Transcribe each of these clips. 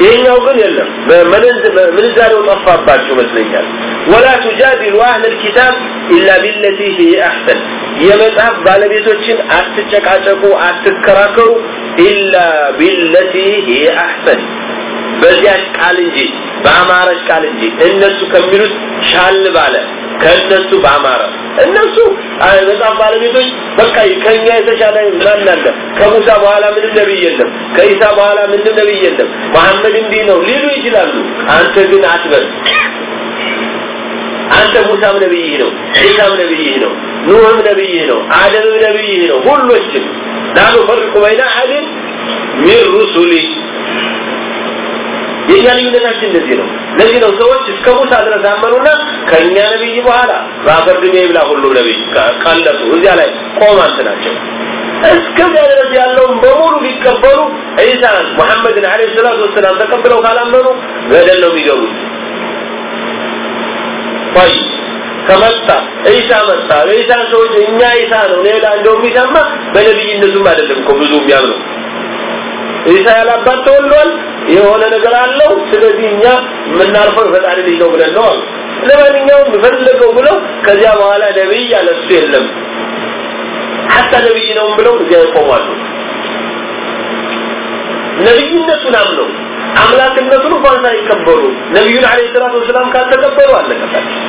ይሄኛው ግን የለም። ምንዛሬው ጠፋባቸው ይመስለኛል። ወላ ቱጃዲሉ አህል ልኪታብ ኢላ ቢለቲ ሂየ አሕሰን። የመጽሐፍ ባለቤቶችን አትጨቃጨቁ አትከራከሩ ኢላ ቢለቲ ሂየ አሕሰን። በዚያች ቃል እንጂ በአማረች ቃል እንጂ እነሱ ከሚሉት ሻል ባለ ከእነሱ በአማረ። እነሱ መጽሐፍ ባለቤቶች በቃ ከኛ የተሻለ ማን አለ። ከሙሳ በኋላ ምንም ነብይ የለም። ከኢሳ በኋላ ምንም ነብይ የለም። መሐመድ እንዲህ ነው ሊሉ ይችላሉ። አንተ ግን አትበል። አንተ ሙሳም ነብይህ ነው ዒሳም ነብይህ ነው ኑህም ነብይህ ነው አደምም ነብይህ ነው። ሁሎችም ላ ኑፈርቁ በይነ አሐድን ሚን ሩሱሊ የኛ ልዩነታችን እንደዚህ ነው። ለዚህ ነው ሰዎች እስከ ሙሳ ድረስ አመኑና ከእኛ ነቢይ በኋላ በአፈር ድሜ ይብላ ሁሉ ነቢይ ቀለጡ። እዚያ ላይ ቆማንት ናቸው። እስከዚያ ድረስ ያለውን በሙሉ ሊቀበሉ ዒሳን ሙሐመድን ዓለይሂ ሰላቱ ወሰላም ተቀብለው ካላመኑ ገደል ነው የሚገቡት። ይ ከመጣ ዒሳ መጣ። በዒሳን ሰዎች እኛ ዒሳ ነው ሌላ እንደው የሚሰማ በነቢይነቱም አይደለም ብዙ የሚያምኑ ዒሳ ያላባት ተወልዷል። የሆነ ነገር አለው። ስለዚህ እኛ የምናርፈው የፈጣሪ ልጅ ነው ብለን ነው ለማንኛውም ፈለገው ብለው ከዚያ በኋላ ነብይ አለሱ የለም። ሐታ ነብይ ነው ብለው እዚያ ይቆማሉ። ነብይነቱን አምነው አምላክነቱን እንኳን ሳይቀበሉ ነቢዩን አለይሂ ሰላቱ ወሰላም ካልተቀበሉ አለቀታቸው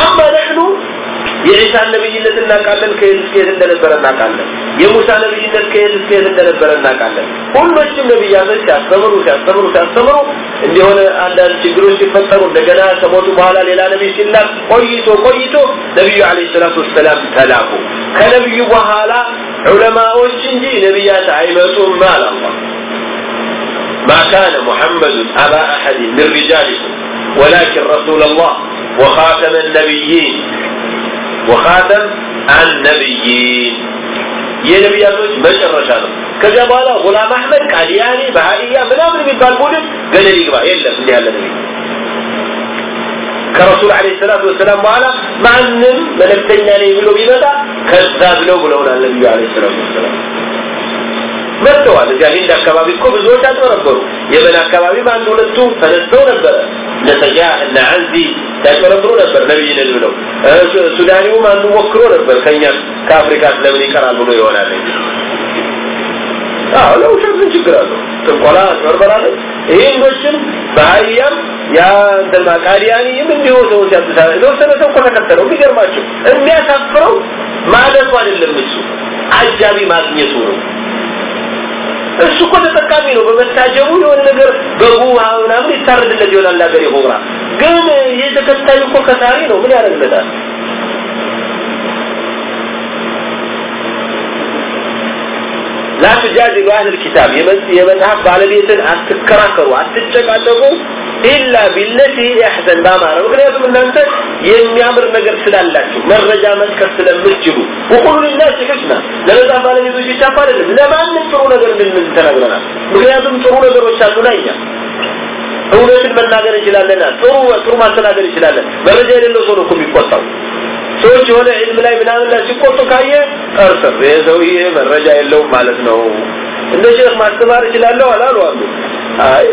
አማ የዒሳ ነብይነት እናውቃለን፣ ከየት እስከ የት እንደነበረ እናውቃለን። የሙሳ ነብይነት ከየት እስከ እንደነበረ እናውቃለን። ሁሎችም ነብያቶች ሲያስተምሩ ሲያስተምሩ ሲያስተምሩ እንዲሆነ አንዳንድ ችግሮች ሲፈጠሩ እንደገና ከሞቱ በኋላ ሌላ ነቢይ ሲላክ ቆይቶ ቆይቶ ነቢዩ ዓለይሂ ሰላቱ ወሰላም ተላኩ። ከነቢዩ በኋላ ዑለማዎች እንጂ ነቢያት አይመጡም አለ አላህ። ማ ካነ ሙሐመዱን አባ አሐድ ምን ሪጃሊኩም ወላኪን ረሱላ ላህ ወኻተመ ወኻተም አልነብይን የነቢያቶች መጨረሻ ነው። ከዚያ በኋላ ጉላም አህመድ ቃዲያኒ፣ ባህሪያ ምናምን የሚባል ቡድን ገደል ይግባ የለም እንዲህ ያለ ነቢ ከረሱል ዓለይሂ ሰላቱ ወሰላም በኋላ ማንም መልእክተኛ ነኝ ብሎ ቢመጣ ከዛብ ነው ብለውናል ነቢዩ ዓለይሂ ሰላቱ ወሰላም። መጥተዋል። እዚያ ሂንድ አካባቢ እኮ ብዙዎች አጭበረበሩ። የመን አካባቢም አንድ ሁለቱ ተነስተው ነበረ እነ እነ አንዚ ያጭበረብሩ ነበር ነቢይ ነን ብለው። ሱዳኒውም አንዱ ሞክሮ ነበር ከኛ ከአፍሪካ ስለምን ይቀራል ብሎ ይሆናል አዎ ለውሸት ምን ችግር አለው? ጥንቆላ አጭበርበራለ ይህንዶችም በአህያም ያ ቃዲያኒም እንዲሁ ሰው ሲያትሳ የተወሰነ ሰው እኮ ተከተለው። የሚገርማቸው የሚያሳፍረው ማለቱ አይደለም እሱ። አጃቢ ማግኘቱ ነው እሱ እኮ ተጠቃሚ ነው በመታጀቡ የሆነ ነገር በጉ ምናምን ይታረድለት ይሆናል ሀገር የሆራ ግን ይህ ተከታይ እኮ ከሳሪ ነው ምን ያደርግለታል لا تجادلوا أهل الكتاب የመጽሐፍ ባለቤትን አትከራከሩ አትጨቃጨቁ ኢላ ቢለቲ ያሕዘን ባማረ ምክንያቱም እናንተ የሚያምር ነገር ስላላችሁ መረጃ መስከር ስለምትችሉ። ወቁሉ ሊናስ ሕስና ለመጽሐፍ ባለቤቶች ብቻ አይደለም ለማንም ጥሩ ነገር እንድንል ተነግረናል ምክንያቱም ጥሩ ነገሮች አሉና እኛ። እውነትን መናገር እንችላለን ጥሩ ጥሩ ማስተናገር እንችላለን። መረጃ የሌለው ሰው ነው የሚቆጣው። ሰዎች የሆነ ዒልም ላይ ምናምን ላይ ሲቆጡ ካየ ጠርጥር ይሄ ሰውዬ መረጃ የለውም ማለት ነው። እንደ ሼክ ማስተማር እችላለሁ አላሉ አሉ። አይ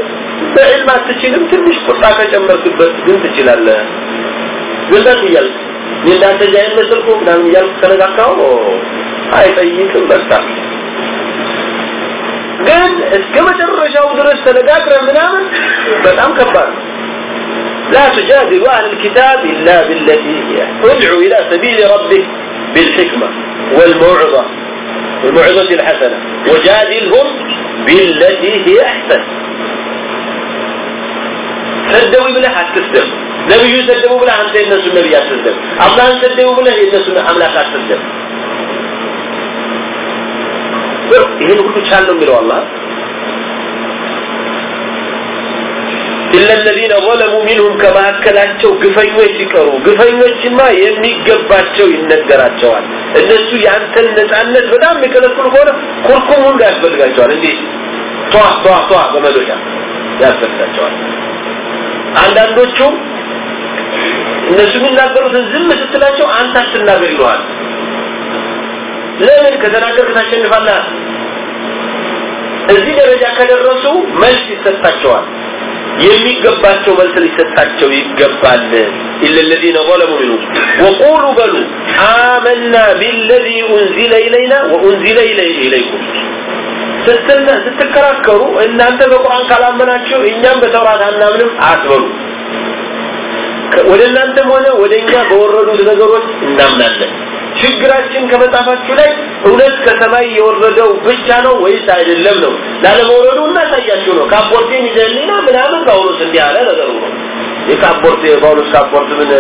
በዕልም አትችልም ትንሽ ቁጣ ከጨመርክበት ግን ትችላለህ ግልጠት እያልክ እንዳንተ ጃይን መሰልኩ ምናምን እያልክ ተነጋካው አይጠይቅም በቃ ግን እስከ መጨረሻው ድረስ ተነጋግረህ ምናምን በጣም ከባድ ነው لا تجادل أهل الكتاب إلا بالتي هي ادعو إلى سبيل ربك بالحكمة والموعظة الموعظة الحسنة وجادلهم بالتي هي أحسن ሰደቡ ብለህ አትስደብ። ነብዩ ሰደቡ ብለህ አንተ የነሱን ነብይ አትስደብ። አምላህን ሰደቡ ብለህ የነሱን አምላክ አትስደብ። ይህን ሁሉ ቻል ነው የሚለው አላህ ኢለ ለዚነ ዘለሙ ሚንሁም ከመካከላቸው ግፈኞች ሲቀሩ ግፈኞችማ የሚገባቸው ይነገራቸዋል። እነሱ የአንተን ነጻነት በጣም የሚከለክሉ ከሆነ ኩርኩም ሁሉ ያስፈልጋቸዋል። እንዲህ ጧ ጧ ጧ በመዶሻ ያስፈልጋቸዋል። አንዳንዶቹ እነሱ የሚናገሩትን ዝም ስትላቸው አንተ አትናገር ይለዋል ለምን ከተናገርክ ታሸንፋለህ እዚህ ደረጃ ከደረሱ መልስ ይሰጣቸዋል የሚገባቸው መልስ ሊሰጣቸው ይገባል إلا الذين ظلموا منهم وقولوا بلوا آمنا بالذي أنزل إلينا وأنزل إليكم ስትከራከሩ እናንተ በቁርአን ካላመናችሁ እኛም በተውራት አናምንም አትበሉ። ወደ እናንተም ሆነ ወደ እኛ በወረዱት ነገሮች እናምናለን። ችግራችን ከመጽሐፋችሁ ላይ እውነት ከሰማይ የወረደው ብቻ ነው ወይስ አይደለም ነው? ላለመውረዱ እናሳያችሁ ነው። ካፖርቴ ይዘልና ምናምን ጳውሎስ እንዲህ አለ ነገሩ ነው። የካፖርቴ ጳውሎስ ካፖርት ምን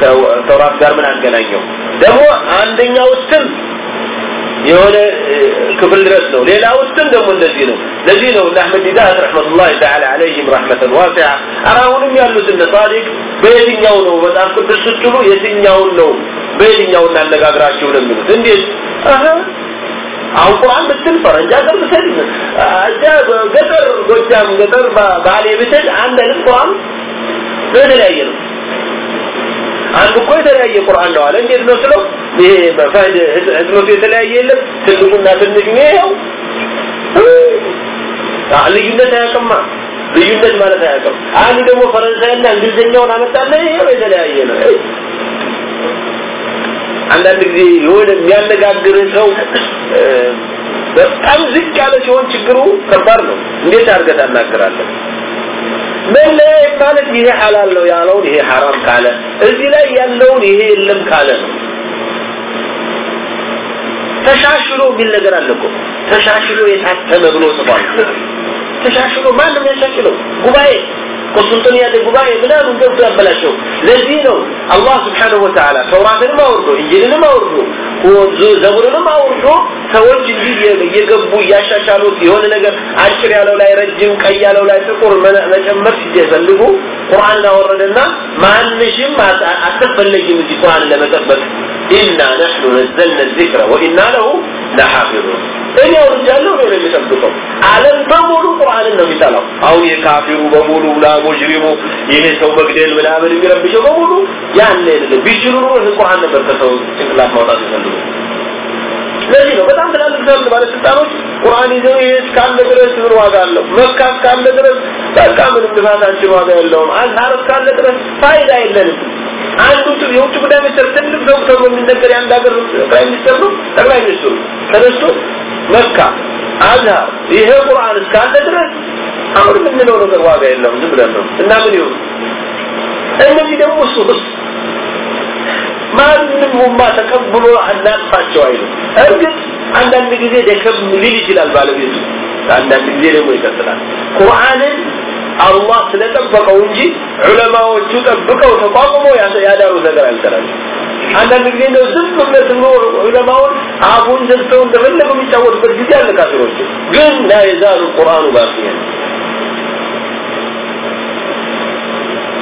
ከተውራት ጋር ምን አገናኘው? ደግሞ አንደኛው ውስጥም የሆነ ክፍል ድረስ ነው። ሌላ ውስጥም ደግሞ እንደዚህ ነው። ለዚህ ነው ለአህመድ ዲዳት ረሕመቱላህ ተዓላ አለይህም ረሕመተን ዋሲዓ አሁንም ያሉት እነ ሳዲቅ በየትኛው ነው? መጽሐፍ ቅዱስ ስትሉ የትኛውን ነው በየትኛው እናነጋግራችሁ ነው የሚሉት? እንዴት? አሁን ብትል ፈረንጅ ሀገር ብትል እዛ ገጠር ጎጃም ገጠር ባሌ ብትል አንድ አይነት ቁርአን ነው። አንዱ እኮ የተለያየ ቁርአን ነው አለ። እንዴት ነው ስለው ይሄ በፋይድ ህትመቱ የተለያየ የለም። ትልቁና ትንሹ ይሄው ልዩነት አያውቅማ ልዩነት ማለት አያውቅም። አንዱ ደግሞ ፈረንሳይና እንግሊዝኛውን አመጣና ይሄው የተለያየ ነው። አንዳንድ ጊዜ የሆነ የሚያነጋግር ሰው በጣም ዝቅ ያለ ሲሆን ችግሩ ከባድ ነው። እንዴት አድርገህ ታናግራለህ? መለያየት ማለት ይሄ ሐላል ነው ያለውን ይሄ ሐራም ካለ እዚህ ላይ ያለውን ይሄ የለም ካለ ነው ተሻሽሎ የሚል ነገር አለ እኮ። ተሻሽሎ የታተመ ብሎ ጽፏል ተሻሽሎ ማንም ያሻሽለው ጉባኤ ቁስጥንጥንያ ጉባኤ ምናምን ገብቶ ያበላሸው ለዚህ ነው። አላህ ስብሓንሁ ወተዓላ ተውራትንም አውርዶ እንጅልንም አውርዶ ዘቡርንም አውርዶ ሰዎች እንዲህ እየገቡ እያሻሻሉት የሆነ ነገር አጭር ያለው ላይ ረጅም ቀይ ያለው ላይ ጥቁር መጨመር ሲፈልጉ ቁርአን አወረደና ማንሽም አትፈለጊም እዚህ ቁርአን ለመጠበቅ። ኢና ነሕኑ ነዘልነ ዚክረ ወኢና ለሁ ለሓፊዙን። እኔ አውርጃለሁ ነው የሚጠብቀው። ዓለም በሙሉ ቁርአንን ነው የሚጠላው። አሁን የካፊሩ በሙሉ ላ ሙጅሪሙ ይሄ ሰው መግደል ምናምን የሚረብሸው በሙሉ ያን አይደለም። ቢችሉ ኑሮ ቁርአን ነበር ከሰው ጭንቅላት ማውጣት ይፈልጉ ስለዚህ ነው በጣም ትላልቅ ዘንድ ባለስልጣኖች ቁርአን ይዘው ይሄ እስካለ ድረስ ምን ዋጋ አለው? መካ እስካለ ድረስ በቃ ምንም ልፋታችን ዋጋ የለውም። አዝሃር እስካለ ድረስ ፋይዳ የለንም። አንዱ የውጭ ጉዳይ ሚኒስትር ትልቅ ሰው ተብሎ የሚነገር የአንድ ሀገር ጠቅላይ ሚኒስትር ነው ጠቅላይ ሚኒስትሩ ተነስቶ መካ አዝሃር ይሄ ቁርአን እስካለ ድረስ አሁን የምንለው ነገር ዋጋ የለውም። ዝም ብለን ነው። እና ምን ይሁን? እነዚህ ደግሞ ሱስ ማንም ኡማ ተቀብሎ አናጥፋቸው አይሉ እርግጥ አንዳንድ ጊዜ ደከም ሊል ይችላል ባለቤቱ። አንዳንድ ጊዜ ደግሞ ይቀጥላል። ቁርአንን አላህ ስለጠበቀው እንጂ ዑለማዎቹ ጠብቀው ተቋቁመው ያዳሩት ነገር አልሰራም አንዳንድ ጊዜ እንደው ዝም ብለት ብሎ ዑለማውን አፉን ዘግተው እንደፈለገው የሚጫወቱበት ጊዜ አለ ካፊሮች። ግን ላ የዛሉ ቁርአኑ ባቂያን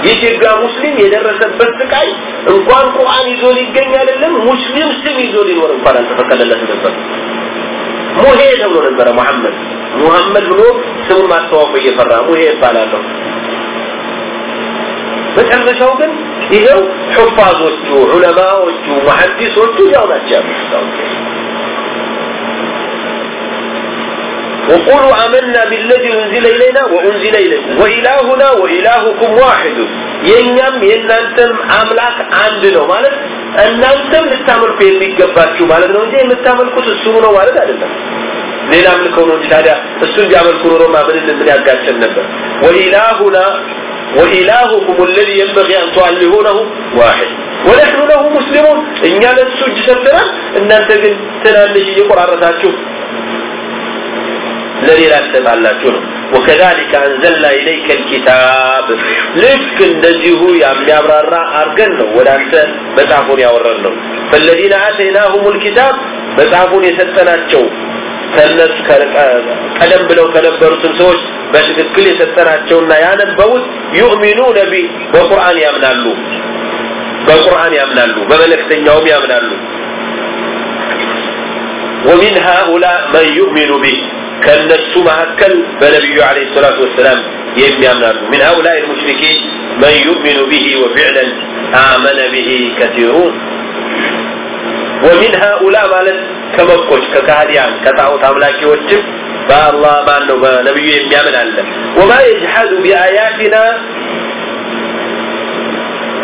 የኢትዮጵያ ሙስሊም የደረሰበት ስቃይ እንኳን ቁርአን ይዞ ሊገኝ አይደለም ሙስሊም ስም ይዞ ሊኖር እንኳን አልተፈቀደለት ነበር። ሙሄ ተብሎ ነበረ መሐመድ። ሙሐመድ ብሎ ስሙን ማስተዋወቅ እየፈራ ሙሄ ይባላለሁ መጨረሻው ግን ይኸው ሑፋዞቹ ዑለማዎቹ መሐዲሶቹ ያው ናቸው ያሉት وقولوا آمنا بالذي أنزل إلينا وأنزل إليكم وإلهنا وإلهكم واحد የኛም የእናንተም አምላክ አንድ ነው ማለት እናንተም ልታመልኩ የሚገባችሁ ማለት ነው እንጂ የምታመልኩት እሱ ነው ማለት አይደለም ሌላ አምልከው ነው እንጂ ታዲያ እሱን ቢያመልኩ ኖሮማ ምን ምን ያጋጨን ነበር ወኢላሁና وإلهكم الذي ينبغي أن تعلمونه واحد ونحن له مسلمون إن لنسو جسدنا إن أنت تنالش يقرأ رساتشو ለሌላ ትሰጣላችሁ ነው وكذلك أنزلنا إليك الكتاب ልክ እንደዚሁ የሚያብራራ አርገን ነው ወደ አንተ መጽሐፉን ያወረድ ነው فالذين آتيناهم الكتاب መጽሐፉን የሰጠናቸው ከነሱ ቀደም ብለው ከነበሩትን ሰዎች በትክክል የሰጠናቸውና ያነበቡት يؤمنون به በቁርአን ያምናሉ። በቁርአን ያምናሉ በመልእክተኛውም ያምናሉ። ومن هؤلاء من يؤمن به ከእነሱ መካከል በነቢዩ ለ ሰላቱ ወሰላም የሚያምናሉ። ሚን ሃኡላ ልሙሽሪኪን መን ዩእሚኑ ብህ ወፊዕለን አመነ ብህ ከሲሩን ወሚን ሃኡላ ማለት ከመኮች ከካህዲያን ከጣዖት አምላኪዎችም በአላህ ማን ነው በነብዩ የሚያምን አለ። ወማ የጅሐዱ ቢአያቲና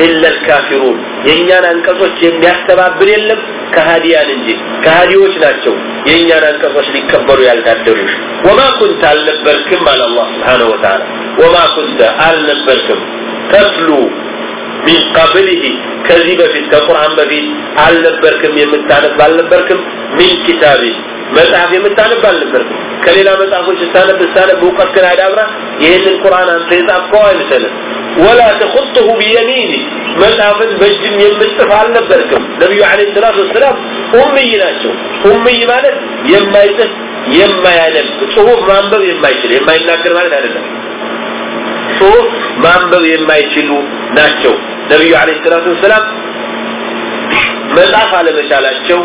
ኢላ ልካፊሩን የእኛን አንቀጾች የሚያስተባብል የለም ከሃዲያን እንጂ። ከሃዲዎች ናቸው የእኛን አንቀጾች ሊቀበሉ ያልታደሉ። ወማ ኩንተ አልነበርክም አለ አላህ ስብሓነሁ ወተዓላ። ወማ ኩንተ አልነበርክም። ተትሉ ሚን ከዚህ በፊት ከቁርአን በፊት አልነበርክም የምታነብ አልነበርክም? ሚን ኪታቢ መጽሐፍ የምታነብ አልነበርክም? ከሌላ መጽሐፎች ስታነብ ስታነብ እውቀትህን አዳብራ ይህንን ቁርአን አንተ የጻፍከው አይምሰልም ወላ ተኹጥሁ ቢየሚኒ መጽሐፍን በእጅም የምጽፍ አልነበርክም። ነቢዩ አለ ሰላቱ ወሰላም ኡምይ ናቸው። ኡምይ ማለት የማይጽፍ የማያነብ ጽሁፍ ማንበብ የማይችል የማይናገር ማለት አይደለም። ጽሁፍ ማንበብ የማይችሉ ናቸው ነቢዩ አለ ሰላቱ ወሰላም መጻፍ አለመቻላቸው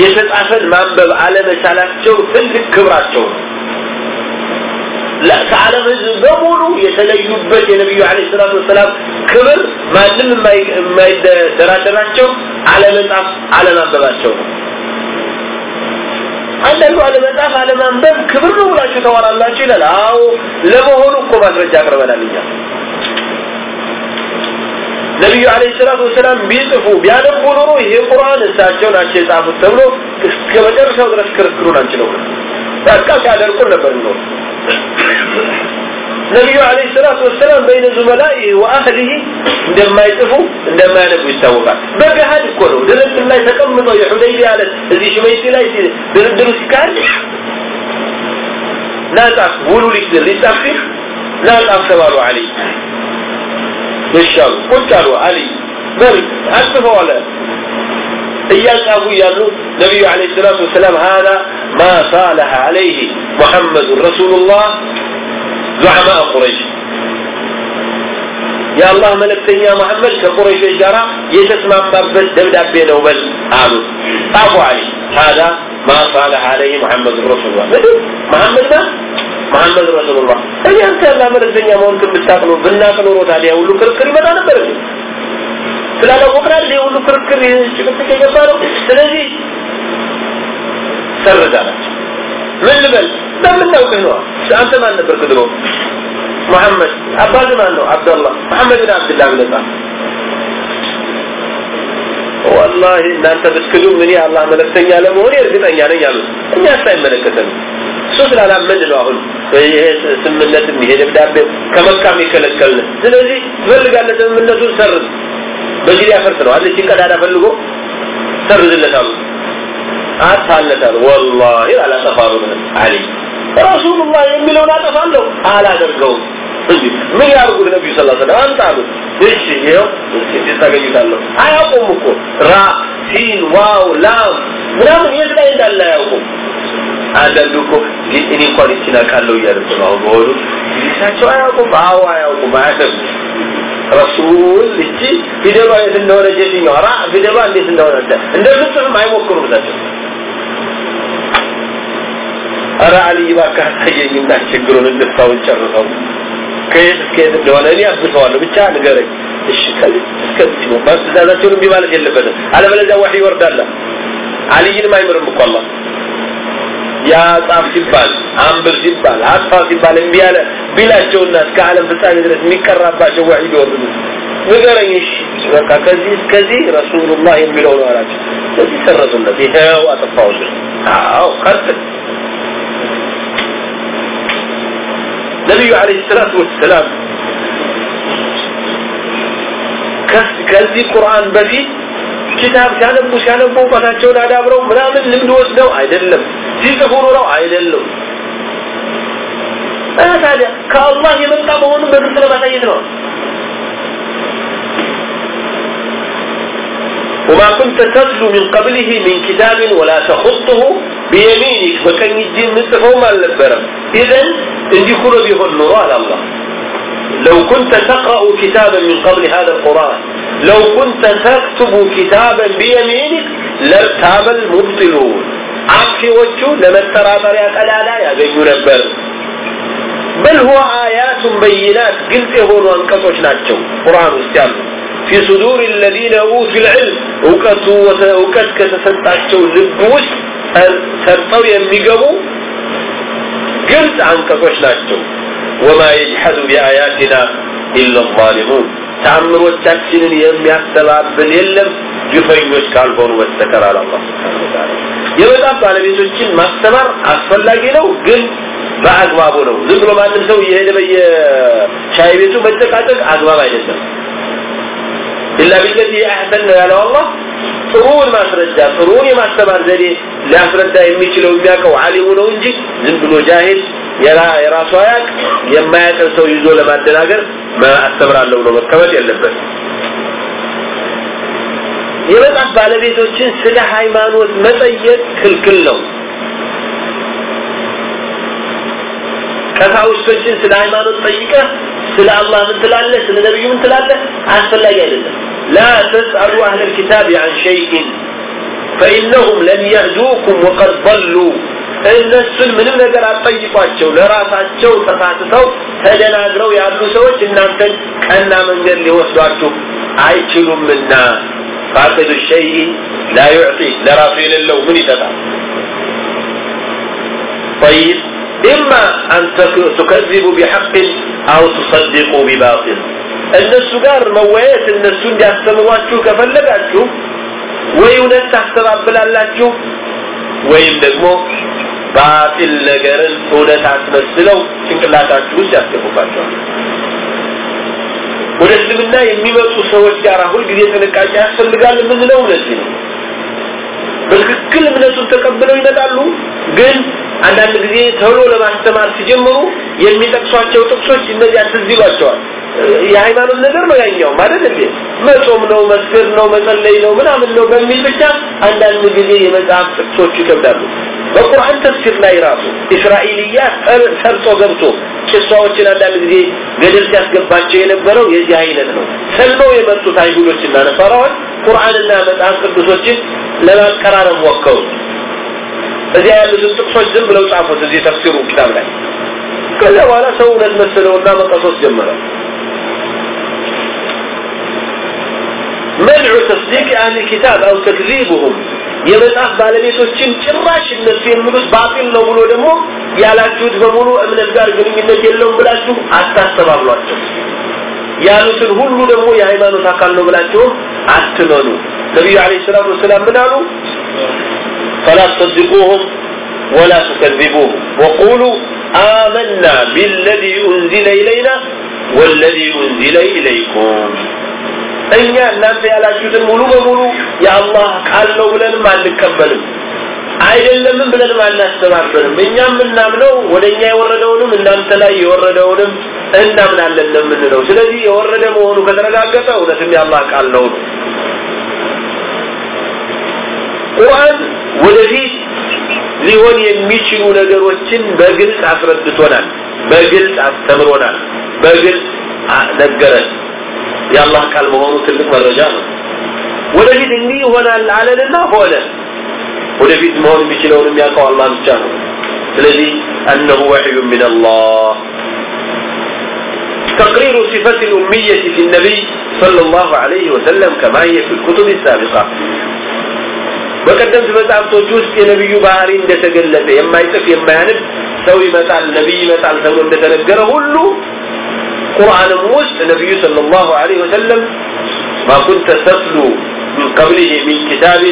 የተጻፈን ማንበብ አለመቻላቸው ትልቅ ክብራቸው ነው። ከዓለም ህዝብ በሙሉ የተለዩበት የነቢዩ አለ ሰላቱ ወሰላም ክብር ማንም የማይደራደራቸው አለመጻፍ አለማንበባቸው ነው። አንዳንዱ አለመጻፍ አለማንበብ ክብር ነው ብላችሁ ተዋራላችሁ ይላል። አዎ ለመሆኑ እኮ ማስረጃ አቅርበናል እኛ ነቢዩ አለይሂ ሰላቱ ወሰላም ቢጽፉ ቢያነቡ ኖሮ ይሄ ቁርአን እሳቸው ናቸው የጻፉት ተብሎ እስከ መጨረሻው ድረስ ክርክሩን አንችለው በቃ ሲያደርቁን ነበር ነው ነቢዩ አለይሂ ሰላቱ ወሰላም በይነ ዙመላኢ ወአህሊሂ እንደማይጽፉ እንደማያነቡ ይታወቃል። በገሃድ እኮ ነው። ድርድር ላይ ተቀምጠው የሁደይቢያ አለት እዚህ ሽመይሲ ላይ ድርድሩ ሲካሄድ ናጻፍ ውሉ ሊጻፍ ናጻፍ ተባሉ አለይ للشر قلت له علي بل هل ولا يذهب يرنو النبي عليه الصلاة والسلام هذا ما صالح عليه محمد رسول الله زعماء قريش يا الله ملكتني يا محمد كقريش الجرى يتسمع بابت دبداب بينه وبل قالوا طابوا علي هذا ما صالح عليه محمد رسول الله محمد ده محمد رسول الله አንተ ያላ መልእክተኛ መሆን ብታቅ ነው። ብናቅ ታዲያ ሁሉ ክርክር ይመጣ ነበር እንዴ? ስላላወቅን አይደል ሁሉ ክርክር ጭቅጭቅ የገባ ነው ስለዚህ ሰርዛላቸው ምን ልበል? በምናውቅህ ነው። አንተ ማን ነበርክ ድሮ? መሐመድ። አባት ማን ነው? አብደላህ። መሐመድ ብን አብድላህ ብለጻ ወላሂ እናንተ ብትክዱ ምን የአላህ መልእክተኛ ለመሆን እርግጠኛ ነኝ አሉት እኛ ሳይመለከተን እሱ ስላላመድ ነው አሁን ይሄ ስምምነት ይሄ ደብዳቤ ከመካም የከለከልን ስለዚህ ትፈልጋለህ ስምምነቱን ሰርዝ። በጅል ያፈርስ ነው አለች ቀዳዳ ፈልጎ ሰርዝለታሉ አታለታሉ ወላሂ አላጠፋሩ ምንም። ረሱሉላህ የሚለውን አጠፋለሁ። አላደርገውም። ምን ያርጉት ነብዩ ሰለላሁ ዐለይሂ ወሰለም? አንጣሉ እሺ እዚህ ታገኙታለሁ አያውቁም እኮ። ራ ሲን ዋው ላም ምናምን የት ላይ እንዳለ አያውቁም። አንዳንዱ እኮ እኔ እንኳን ይችን አውቃለሁ እያለ ነው። አሁን በሆኑ ሊሳቸው አያውቁም። አዎ አያውቁም። አያውቅም ረሱል እቺ ፊደሏ የት እንደሆነ የትኛዋ? ራ ፊደሏ እንዴት እንደሆነ እንደምትጽፍም አይሞክሩም እሳቸው። ኧረ አልይ እባክህ ችግሩን እንፍታውን ጨርሰው ከየት እስከየት እንደሆነ እኔ አብሰዋለሁ ብቻ ንገረኝ። እሺ ከዚህ እስከዚህ ነው ትእዛዛቸውን እምቢ ማለት የለበትም። አለበለዚያ ዋህይ ይወርዳል። አልይንም አይምርም እኮ አላህ። ያ ጻፍ ሲባል አንብብ ሲባል አጥፋ ሲባል እምቢ ያለ ቢላቸውና እስከ ዓለም ፍጻሜ ድረስ የሚቀራባቸው ዋህይ ቢወርዱ ንገረኝ እሺ። በቃ ከዚህ እስከዚህ ረሱሉላህ የሚለው ነው አላቸው። ስለዚህ ሰረዙለት። ይኸው አጠፋውልን አዎ ቀጥል ነቢዩ አለይሂ ሰላቱ ወሰላም ከዚህ ቁርአን በፊት ኪታብ ሲያነቡ ሲያነቡ እውቀታቸውን አዳብረው ምናምን ልምድ ወስደው አይደለም ሲጽፉ ኑረው አይደለም ታዲያ ከአላህ የመጣ መሆኑን በግልጽ ለማሳየት ነው وما كنت تتلو من قبله من كتاب ولا تخطه بيمينك فكان يجي النصف ما لبرم إذا عندي كل بيهن على الله. لو كنت تقرأ كتابا من قبل هذا القرآن لو كنت تكتب كتابا بيمينك لارتاب المبطلون. አጥፊዎቹ لا يا ያገኙ ነበር بل هو آيات بينات قلت اهون አንቀጾች ናቸው قرآن ውስጥ في صدور الذين أوتوا العلم وكتوا እውቀት ከተሰጣቸው ልብ ሰርጠው የሚገቡ ግልጽ አንቀጾች ናቸው። ወማ የጅሐዱ ቢአያቲና ኢላ ዛሊሙን ተአምሮቻችንን የሚያስተባብል የለም ግፈኞች ካልሆኑ በስተቀር አለ አላህ የመጽሐፍ ባለቤቶችን ማስተማር አስፈላጊ ነው ግን በአግባቡ ነው። ዝም ብሎ ማንም ሰው እየሄደ በየሻይ ቤቱ መጨቃጨቅ አግባብ አይደለም። ኢላ ቢለቲ አሕሰን ነው ያለው አላህ ጥሩውን ማስረጃ ጥሩውን የማስተማር ዘዴ ሊያስረዳ የሚችለው የሚያውቀው አሊሙ ነው እንጂ ዝም ብሎ ጃሂል የራሱ አያቅ የማያውቅን ሰው ይዞ ለማደናገር አስተምራለሁ ነው መቀመጥ የለበት የመጽሐፍ ባለቤቶችን ስለ ሃይማኖት መጠየቅ ክልክል ነው። ቀሳውስቶችን ስለ ሃይማኖት ጠይቀህ ስለ አላህ ምን ትላለህ? ስለ ነብዩ ምን ትላለህ? አስፈላጊ አይደለም لا تسألوا أهل الكتاب عن شيء فإنهم لن يهدوكم وقد ضلوا እነሱን ምንም ነገር አትጠይቋቸው ለራሳቸው ተሳስተው ተደናግረው ያሉ ሰዎች እናንተን ቀና መንገድ ሊወስዷችሁ አይችሉምና ፋቅዱ ሸይ ላ ዩዕጢ ለራሱ የሌለው ምን ይሰጣል طيب إما أن تكذبوا بحق أو تصدقوا بباطل እነሱ ጋር መወያየት እነሱ እንዲያስተምሯችሁ ከፈለጋችሁ ወይ እውነት ታስተባብላላችሁ ወይም ደግሞ ባጢል ነገርን እውነት አስመስለው ጭንቅላታችሁ ውስጥ ያስገቡባቸዋል። ወደ እስልምና የሚመጡ ሰዎች ጋር ሁልጊዜ ጥንቃቄ ያስፈልጋል የምንለው እነዚህ ነው። በትክክል እምነቱን ተቀብለው ይመጣሉ ግን አንዳንድ ጊዜ ቶሎ ለማስተማር ሲጀምሩ የሚጠቅሷቸው ጥቅሶች እነዚያ ትዝ ይሏቸዋል የሃይማኖት ነገር ነው ያኛው ማለት እንዴ? መጾም ነው መስገድ ነው መጸለይ ነው ምናምን ነው በሚል ብቻ አንዳንድ ጊዜ የመጽሐፍ ጥቅሶች ይከብዳሉ። በቁርአን ተፍሲር ላይ ራሱ እስራኤልያ ሰርጾ ገብቶ ቂሷዎችን አንዳንድ ጊዜ ገደል ሲያስገባቸው የነበረው የዚህ አይነት ነው። ሰልመው የመጡት አይሁዶችና ነሳራዎች ቁርአንና መጽሐፍ ቅዱሶችን ለማቀራረብ ሞከሩ። እዚያ ያሉትን ጥቅሶች ዝም ብለው ጻፉት እዚህ ተፍሲሩ ኪታብ ላይ። ከዚያ በኋላ ሰው እውነት መሰለውና መቀሶስ ጀመረ منع تصديق أهل الكتاب أو تكذيبهم የመጽሐፍ ባለቤቶችን ጭራሽ እነሱ የሚሉት ባጢል ነው ብሎ ደግሞ ያላችሁት በሙሉ እምነት ጋር ግንኙነት የለውም ብላችሁ አታስተባብሏቸው ያሉትን ሁሉ ደግሞ የሃይማኖት አካል ነው ብላችሁ አትመኑ ነቢዩ አለይሂ ሰላቱ ወሰላም ምን አሉ فلا تصدقوهم ولا تكذبوهم وقولوا آمنا بالذي أنزل إلينا والذي أنزل إليكم እኛ እናንተ ያላችሁትን ሙሉ በሙሉ የአላህ ቃል ነው ብለንም አንቀበልም። አይደለምም ብለንም አናስተባበልም እኛ የምናምነው ወደ እኛ የወረደውንም እናንተ ላይ የወረደውንም እናምናለን ነው የምንለው። ስለዚህ የወረደ መሆኑ ከተረጋገጠ እውነትም የአላህ ቃል ነው። ቁርአን ወደፊት ሊሆን የሚችሉ ነገሮችን በግልጽ አስረድቶናል በግልጽ አስተምሮናል በግልጽ ነገረን የአላህ ቃል መሆኑ ትልቅ መረጃ ነው ወደፊት እንዲህ ይሆናል አለንና ሆነ ወደፊት መሆን የሚችለውን የሚያውቀው አላህ ብቻ ነው ስለዚህ أنه وحي من الله تقرير صفة الأمية في النبي صلى الله عليه وسلم كما هي في الكتب السابقة በቀደምት መጽሐፍቶች ውስጥ የነቢዩ ባህሪ እንደተገለጸ የማይጽፍ የማያንብ ሰው ይመጣል ነቢይ ይመጣል ተብሎ እንደተነገረ ሁሉ قرآن موسى النبي صلى الله عليه وسلم. ما كنت تتلو من قبله من كتاب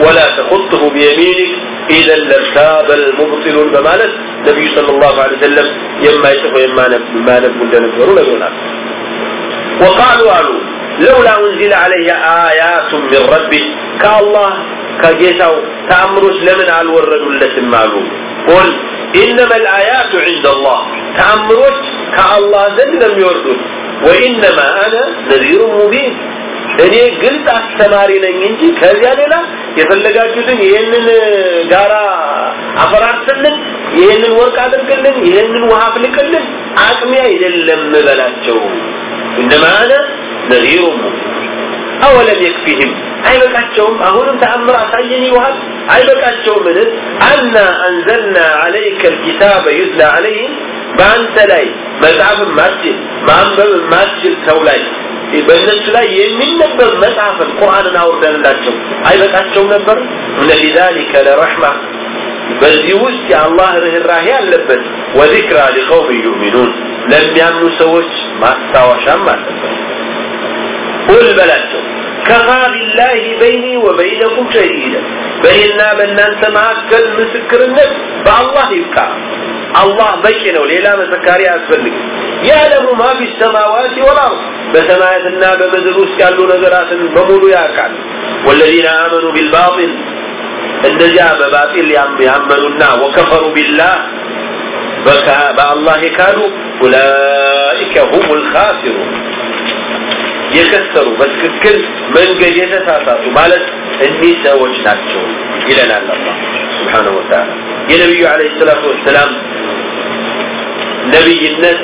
ولا تخطه بيمينك. إذا لارتاب المبطل بمالت النبي صلى الله عليه وسلم يما يشفى يما ما نبون جنبون وقالوا قالوا لولا أنزل علي آيات من ربه كالله كجيسه تأمرس لمن على الورد لتمالو قل ኢነመል አያቱ ዒንደላህ ተአምሮች ከአላህ ዘንድ ለሚወርዱት ወኢነማ አነ ነዚሩ ሙቢን እኔ ግልጽ አስተማሪ ነኝ እንጂ ከዚያ ሌላ የፈለጋችሁትን ይህንን ጋራ አፈራርስልን፣ ይህንን ወርቅ አድርግልን፣ ይህንን ውሃ አፍልቅልን አቅሜ አይደለም በላቸው። እነማ አነ ነዚሩ ሙቢን አወለም የክፊህም አይበቃቸውም። አሁንም ተአምር አሳየን ይውሃል አይበቃቸውም ምን አና አንዘልና አለይከ ልኪታበ ዩትላ አለይህም በአንተ ላይ መጽሐፍ ማትችል ማንበብ ማትችል ሰው ላይ። በእነሱ ላይ የሚነበብ መጽሐፍን ቁርአንን አውርደንላቸው። አይበቃቸውም ነበር? እነ ሊዛሊከ ለረሕማ። በዚህ ውስጥ የአላህ ርህራሄ አለበት። ወዚክራ ሊቀውም ዩሚኑን ለሚያምኑ ሰዎች ማስታወሻም አለበት። ቁል በላቸው ከፋ ቢላሂ በይኒ ወበይነኩም ሸሂደ በእኔና በእናንተ መካከል ምስክርነት በአላህ ይብቃ። አላህ በቂ ነው ሌላ መሰካሪ አያስፈልግም። ያዕለሙ ማ ፊ ሰማዋት በሰማያትና በምድር ውስጥ ያሉ ነገራትን በሙሉ ያውቃል። ወለዚነ አመኑ ቢልባጢል እንደዚያ በባጢል ያመኑና ወከፈሩ ቢላህ በአላህ የካዱ ኡላኢከ ሁም ልካፊሩን የከሰሩ በትክክል መንገድ የተሳሳቱ ማለት እኒህ ሰዎች ናቸው ይለናል አላህ ስብሓነሁ ወተዓላ። የነቢዩ ዓለይሂ ሰላቱ ወሰላም ነቢይነት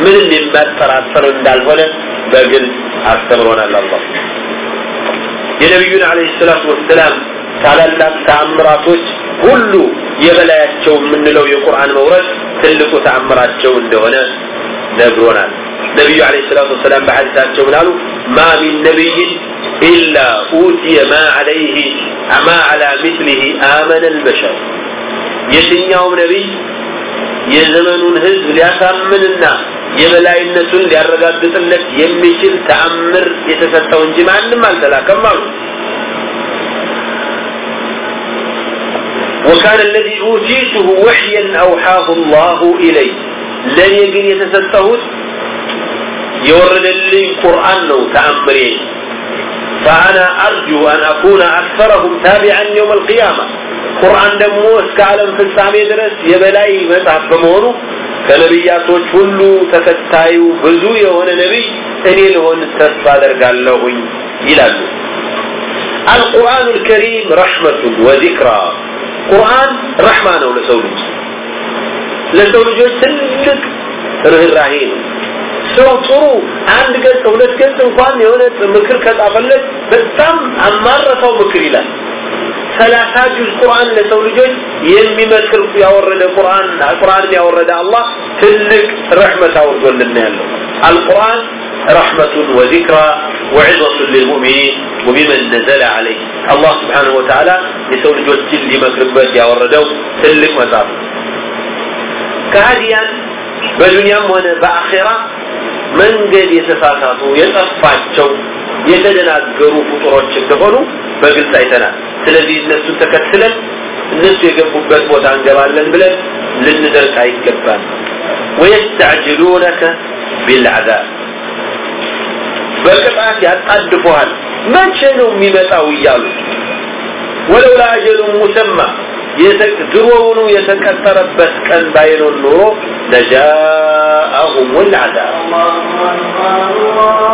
ምንም የሚያጠራጥር እንዳልሆነ በግልጽ አስተምሮናል አላህ። የነቢዩን ዓለይሂ ሰላቱ ወሰላም ታላላቅ ተአምራቶች ሁሉ የበላያቸው የምንለው የቁርአን መውረድ ትልቁ ተአምራቸው እንደሆነ ነግሮናል ነቢዩ ዓለይሂ ሰላቱ ወሰላም በሐዲሳቸው ምን አሉ ማ ሚን ነቢይን ኢላ ኡትየ ማ ዓለይህ ማ ዓላ ምስሊህ አመነ ልበሸር የትኛውም ነቢይ የዘመኑን ህዝብ ሊያሳምንና የበላይነቱን ሊያረጋግጥለት የሚችል ተአምር የተሰጠው እንጂ ማንም አልተላከም አሉ وكان الذي أوتيته وحيا أوحاه الله إلي لن يجن يتسطهت يورد لي قرآن نو تأمري فأنا أرجو أن أكون أكثرهم تابعا يوم القيامة ቁርአን ደግሞ እስከ ዓለም ፍጻሜ ድረስ የበላይ መጽሐፍ በመሆኑ ከነቢያቶች ሁሉ ተከታዩ ብዙ የሆነ ነቢይ እኔ ልሆን ተስፋ አደርጋለሁኝ ይላሉ አልቁርአን ልከሪም ረሕመቱን ወዚክራ ቁርአን ረሕማ ነው ለሰው ልጅ ለሰው ልጆች ትልቅ ርኅራሄ ነው ሰው ጥሩ አንድ ገጽ ሁለት ገጽ እንኳን የሆነ ምክር ከጻፈለት በጣም አማረሰው ምክር ይላል ሰላሳ ጁዝ ቁርአን ለሰው ልጆች የሚመክር ያወረደ ቁርአን ቁርአን ያወረደ አላህ ትልቅ ረሕመት አውርዶልን ያለው አልቁርአን رحمة وذكرى وعظة للمؤمنين وبمن نزل عليه الله سبحانه وتعالى يسول جوتين لمكربات يا وردو تلك مصاب كهديا በዱንያም ሆነ በአኼራ መንገድ የተሳሳቱ የጠፋቸው የተደናገሩ ፍጡሮች እንደሆኑ በግልጽ አይተናል። ስለዚህ እነሱን ተከትለን እነሱ የገቡበት ቦታ እንገባለን ብለን ልንደርቅ አይገባል ወየስተዕጅሉነከ ቢልዓዛብ። በቅጣት ያጣድፉሃል። መቼ ነው የሚመጣው እያሉ። ወለውላ አጀሉን ሙሰማ ድሮውኑ የተቀጠረበት ቀን ባይኖር ኖሮ ለጃአሁም ልዓዛብ